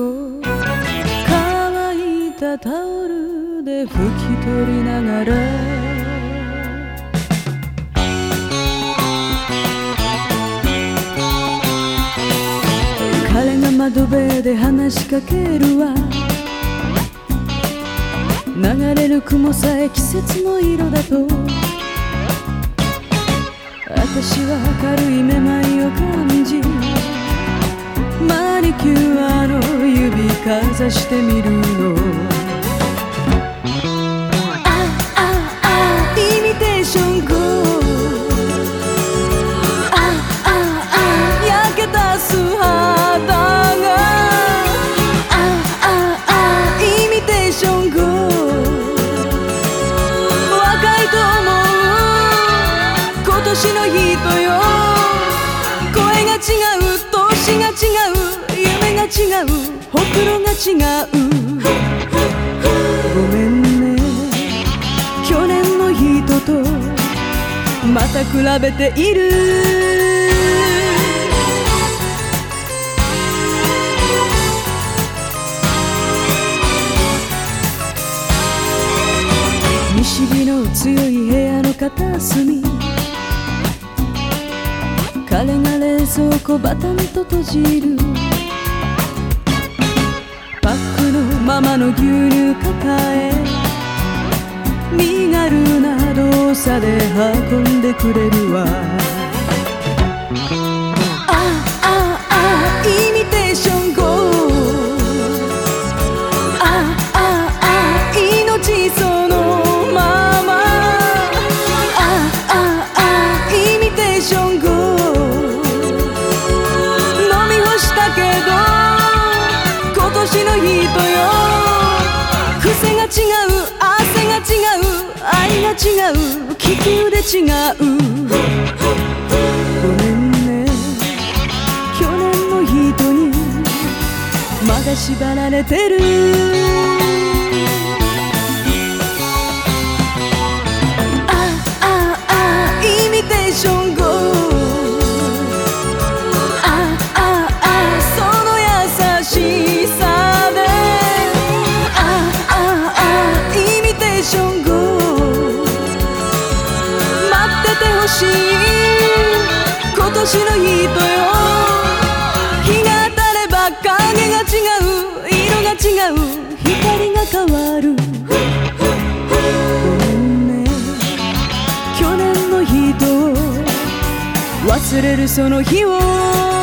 を乾いたタオルで拭き取りながら彼が窓辺で話しかけるわ。流れる雲さえ季節の色だと私は軽いめまいを感じマニキュアの指かざしてみるの。あああ。イミテーションゴあああ。焼けた素肌が。あああ。イミテーションゴ若いと思う。今年の人よ。声が違う。年が違う。違うほくろが違うごめんね。去年の人とまた比べている。西日の強い部屋の片隅。彼が冷蔵庫バタンと閉じる。ママの牛乳抱え身軽な動作で運んでくれるわ。が違う利き腕違う。ごめんね去年の人にまだ縛られてる。しい今年の人よ日が当たれば影が違う色が違う光が変わるごめんね去年の人を忘れるその日を